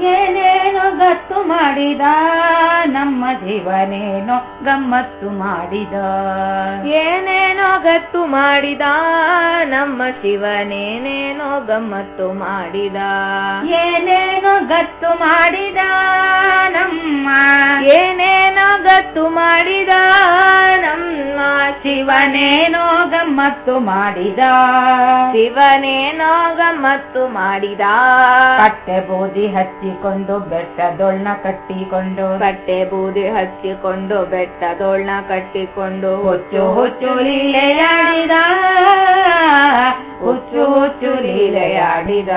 ಏನೇನೋ ಗತ್ತು ಮಾಡಿದ, ನಮ್ಮ ಜೀವನೇನೋ ಗಮ್ಮತ್ತು ಮಾಡಿದ. ಏನೇನೋ ಗತ್ತು ಮಾಡಿದ, ನಮ್ಮ ಶಿವನೇನೇನೋ ಗಮ್ಮತ್ತು ಮಾಡಿದ. ಏನೇನೋ ಗತ್ತು ಮಾಡಿದ ಶಿವನೇನೋ ಗಮ್ಮತ್ತು ಮಾಡಿದ. ಶಿವನೇನೋ ಗಮ್ಮತ್ತು ಮಾಡಿದ. ಕಟ್ಟೆ ಬೂದಿ ಹಚ್ಚಿಕೊಂಡು ಬೆಟ್ಟದೊಳ್ನ ಕಟ್ಟಿಕೊಂಡು. ಕಟ್ಟೆ ಬೂದಿ ಹಚ್ಚಿಕೊಂಡು ಬೆಟ್ಟದೊಳ್ನ ಕಟ್ಟಿಕೊಂಡು. ಹುಚ್ಚು ಹುಚ್ಚು ಲೀಲೆಯಾಡಿದ. ಹುಚ್ಚು ಹುಚ್ಚು ಲೀಲೆಯಾಡಿದ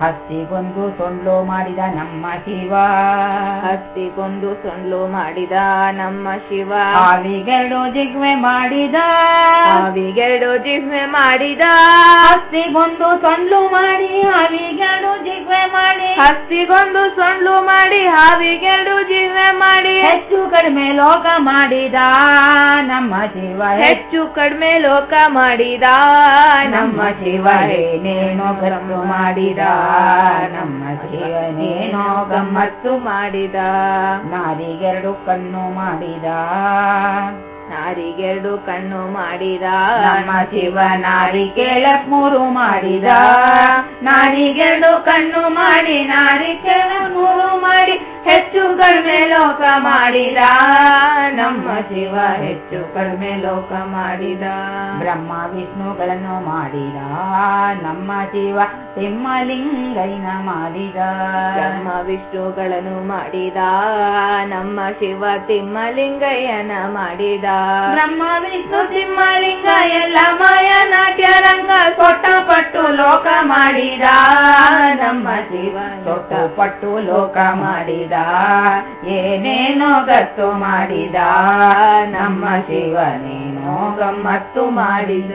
ಹತ್ತಿಗೊಂದು ಸೊಳ್ಳು ಮಾಡಿದ ನಮ್ಮ ಶಿವ. ಹತ್ತಿಗೊಂದು ಸೊಳ್ಳು ಮಾಡಿದ ನಮ್ಮ ಶಿವ. ಅವಿಗೆರಡು ಜಿಗ್ವೆ ಮಾಡಿದ. ಅವಿಗೆರಡು ಜಿಗ್ವೆ ಮಾಡಿದ. ಹತ್ತಿಗೊಂದು ಸೊಳ್ಳು ಮಾಡಿ ಅವಿಗೆರಡು ಜಿಗ್ವೆ ಮಾಡಿ. ಹತ್ತಿಗೊಂದು ಸೊಳ್ಳು ಮಾಡಿ ಅವಿಗೆರಡು ಜಿಗ್ವೆ ಮಾಡಿ. ಹೆಚ್ಚು ಕಡಿಮೆ ಲೋಕ ಮಾಡಿದ ನಮ್ಮ ಶಿವ. ಹೆಚ್ಚು ಕಡಿಮೆ ಲೋಕ ಮಾಡಿದ ನಮ್ಮ ಶಿವ ಏನೇನೋ ಗತ್ತು ಮಾಡಿದ, ನಮ್ಮ ಶಿವನೇನೋ ಗಮ್ಮತ್ತು ಮಾಡಿದ, ನಾರಿಗೆರಡು ಕಣ್ಣು ಮಾಡಿದ, ನಾರಿಗೆರಡು ಕಣ್ಣು ಮಾಡಿದ, ನಮ್ಮ ಶಿವ ನಾರಿ ಕೇಳಕ್ ಮೂರು ಮಾಡಿದ, ನಾರಿಗೆರಡು ಕಣ್ಣು ಮಾಡಿ ನಾರಿ ಕೇಳ ಮೂರು ಮಾಡಿ ಲೋಕ ಮಾಡಿದ ನಮ್ಮ ಶಿವ ಹೆಚ್ಚು ಕಡಿಮೆ ಲೋಕ ಮಾಡಿದ. ಬ್ರಹ್ಮ ವಿಷ್ಣುಗಳನ್ನು ಮಾಡಿದ ನಮ್ಮ ಶಿವ ತಿಮ್ಮಲಿಂಗೈನ ಮಾಡಿದ. ಬ್ರಹ್ಮ ವಿಷ್ಣುಗಳನ್ನು ಮಾಡಿದ ನಮ್ಮ ಶಿವ ತಿಮ್ಮಲಿಂಗಯ್ಯನ ಮಾಡಿದ. ಬ್ರಹ್ಮ ವಿಷ್ಣು ತಿಮ್ಮಲಿಂಗ ಎಲ್ಲ ಮಾಯ ಮಾಡಿದ ನಮ್ಮ ಶಿವ ತೊಟ್ಟು ಪಟ್ಟು ಲೋಕ ಮಾಡಿದ ಏನೇನೋ ಗತ್ತು ಮಾಡಿದ ನಮ್ಮ ಶಿವನೇನೋ ಗಮ್ಮತ್ತು ಮಾಡಿದ.